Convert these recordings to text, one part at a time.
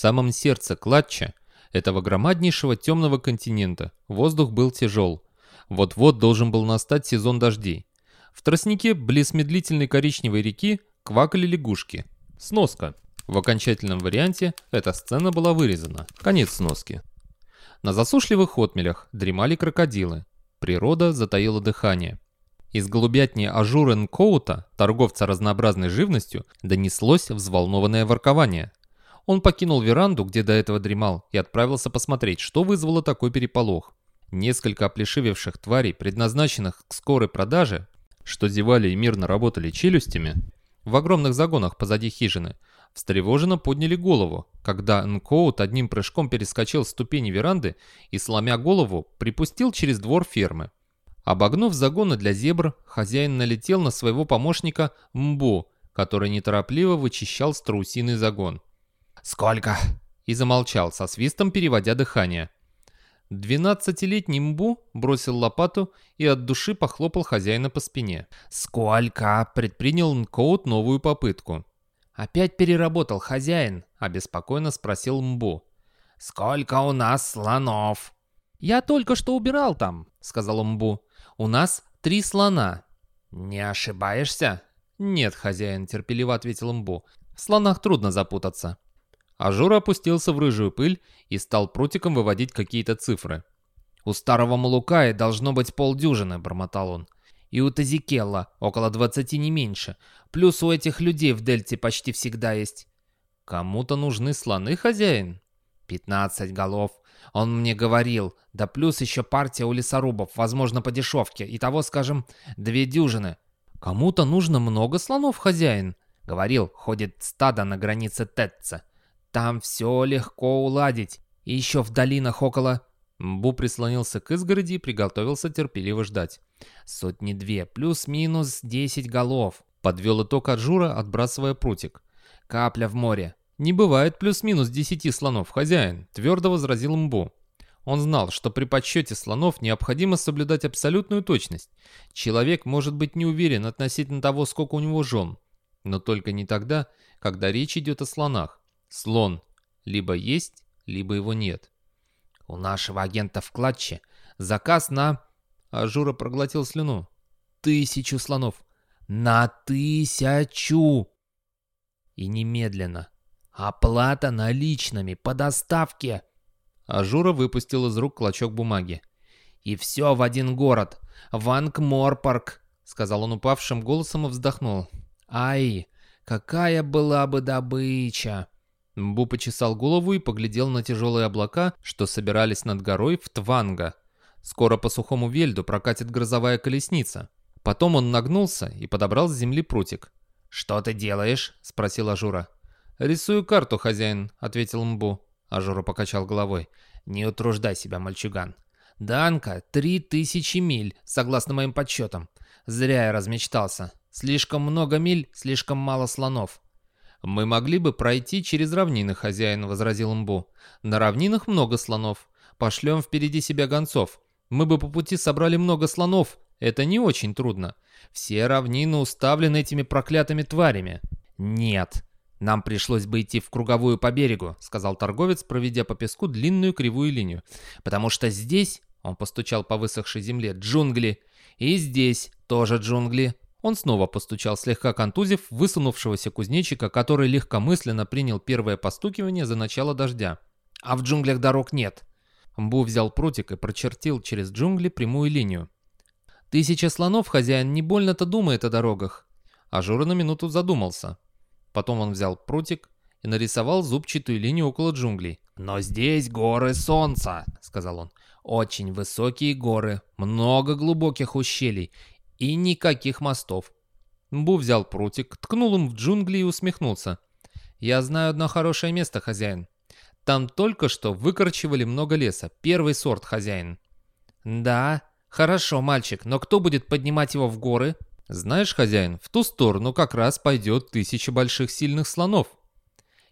самом сердце Клатча, этого громаднейшего темного континента, воздух был тяжел. Вот-вот должен был настать сезон дождей. В тростнике, близ медлительной коричневой реки, квакали лягушки. Сноска. В окончательном варианте эта сцена была вырезана. Конец сноски. На засушливых отмелях дремали крокодилы. Природа затаила дыхание. Из голубятни Ажуры Н'Коута, торговца разнообразной живностью, донеслось взволнованное воркование. Он покинул веранду, где до этого дремал, и отправился посмотреть, что вызвало такой переполох. Несколько оплешивевших тварей, предназначенных к скорой продаже, что зевали и мирно работали челюстями, в огромных загонах позади хижины, встревоженно подняли голову, когда Нкоут одним прыжком перескочил ступени веранды и, сломя голову, припустил через двор фермы. Обогнув загоны для зебр, хозяин налетел на своего помощника Мбу, который неторопливо вычищал страусиный загон. «Сколько?» и замолчал, со свистом переводя дыхание. Двенадцатилетний Мбу бросил лопату и от души похлопал хозяина по спине. «Сколько?» — предпринял Нкоут новую попытку. «Опять переработал хозяин?» — обеспокоенно спросил Мбу. «Сколько у нас слонов?» «Я только что убирал там», — сказал Мбу. «У нас три слона». «Не ошибаешься?» «Нет, хозяин», — терпеливо ответил Мбу. «В слонах трудно запутаться». Ажура опустился в рыжую пыль и стал прутиком выводить какие-то цифры. «У старого Малукая должно быть полдюжины», — бормотал он. «И у Тазикелла около двадцати не меньше. Плюс у этих людей в Дельте почти всегда есть». «Кому-то нужны слоны, хозяин?» «Пятнадцать голов. Он мне говорил. Да плюс еще партия у лесорубов, возможно, по дешевке. Итого, скажем, две дюжины». «Кому-то нужно много слонов, хозяин?» Говорил, ходит стадо на границе Тетца. Там все легко уладить. И еще в долинах около...» Бу прислонился к изгороди и приготовился терпеливо ждать. «Сотни-две, плюс-минус десять голов», — подвел итог Аджура, отбрасывая прутик. «Капля в море». «Не бывает плюс-минус десяти слонов, хозяин», — твердо возразил Мбу. Он знал, что при подсчете слонов необходимо соблюдать абсолютную точность. Человек может быть не уверен относительно того, сколько у него жен. Но только не тогда, когда речь идет о слонах. Слон либо есть, либо его нет. У нашего агента в Клатче заказ на... Ажура проглотил слюну. Тысячу слонов. На тысячу! И немедленно. Оплата наличными по доставке. Ажура выпустил из рук клочок бумаги. «И все в один город. В Анк-Морпорк», — сказал он упавшим голосом и вздохнул. «Ай, какая была бы добыча!» Мбу почесал голову и поглядел на тяжелые облака, что собирались над горой Ф'Тванга. Скоро по сухому вельду прокатит грозовая колесница. Потом он нагнулся и подобрал с земли прутик. «Что ты делаешь?» — спросил Ажура. «Рисую карту, хозяин», — ответил Мбу. Ажура покачал головой. «Не утруждай себя, мальчуган. До Анка — три тысячи миль, согласно моим подсчетам. Зря я размечтался. Слишком много миль, слишком мало слонов. «Мы могли бы пройти через равнины, хозяин», — возразил Мбу. «На равнинах много слонов. Пошлем впереди себя гонцов. Мы бы по пути собрали много слонов. Это не очень трудно. Все равнины уставлены этими проклятыми тварями». «Нет, нам пришлось бы идти в круговую по берегу», — сказал торговец, проведя по песку длинную кривую линию. «Потому что здесь...» — он постучал по высохшей земле. «Джунгли. И здесь тоже джунгли. Он снова постучал, слегка контузив высунувшегося кузнечика, который легкомысленно принял первое постукивание за начало дождя. «А в джунглях дорог нет». Мбу взял прутик и прочертил через джунгли прямую линию. «Тысяча слонов хозяин не больно-то думает о дорогах». Ажура на минуту задумался. Потом он взял прутик и нарисовал зубчатую линию около джунглей. «Но здесь горы солнца», — сказал он. «Очень высокие горы, много глубоких ущелий и никаких мостов. Мбу взял прутик, ткнул им в джунгли и усмехнулся. «Я знаю одно хорошее место, хозяин. Там только что выкорчевали много леса. Первый сорт, хозяин». «Да, хорошо, мальчик, но кто будет поднимать его в горы?» «Знаешь, хозяин, в ту сторону как раз пойдет тысяча больших сильных слонов».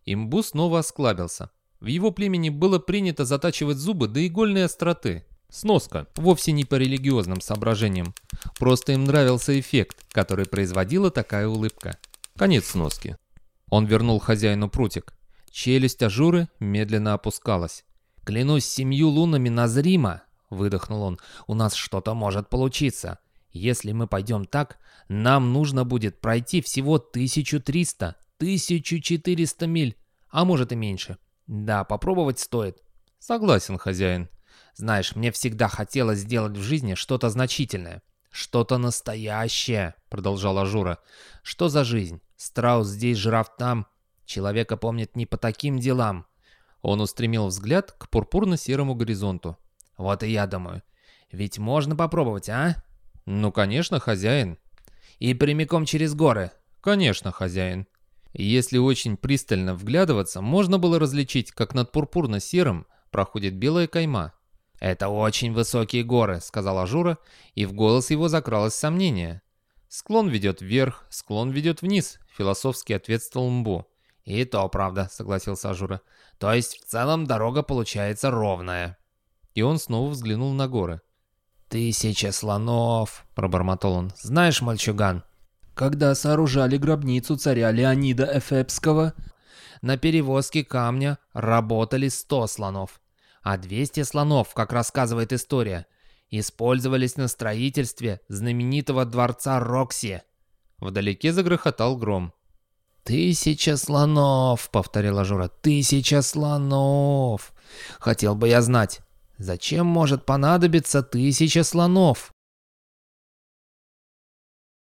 Имбу снова осклабился. В его племени было принято затачивать зубы до игольной остроты. Сноска. Вовсе не по религиозным соображениям. Просто им нравился эффект, который производила такая улыбка. Конец сноски. Он вернул хозяину прутик. Челюсть Ажуры медленно опускалась. «Клянусь семью лунами Назрима!» — выдохнул он. «У нас что-то может получиться. Если мы пойдем так, нам нужно будет пройти всего 1300, 1400 миль, а может и меньше. Да, попробовать стоит». «Согласен, хозяин». «Знаешь, мне всегда хотелось сделать в жизни что-то значительное. Что-то настоящее», — продолжала Жура. «Что за жизнь? Страус здесь, жираф там. Человека помнит не по таким делам». Он устремил взгляд к пурпурно-серому горизонту. «Вот и я думаю. Ведь можно попробовать, а?» «Ну, конечно, хозяин». «И прямиком через горы?» «Конечно, хозяин». Если очень пристально вглядываться, можно было различить, как над пурпурно-серым проходит белая кайма. «Это очень высокие горы», — сказала Жура, и в голос его закралось сомнение. «Склон ведет вверх, склон ведет вниз», — философски ответствовал Мбу. «И то правда», — согласился Ажура. «То есть в целом дорога получается ровная». И он снова взглянул на горы. «Тысяча слонов», — пробормотал он. «Знаешь, мальчуган, когда сооружали гробницу царя Леонида Эфепского, на перевозке камня работали сто слонов, а 200 слонов, как рассказывает история, использовались на строительстве знаменитого дворца Рокси». Вдалеке загрохотал гром. «Тысяча слонов», — повторила Жура, — «тысяча слонов. Хотел бы я знать, зачем может понадобиться тысяча слонов?»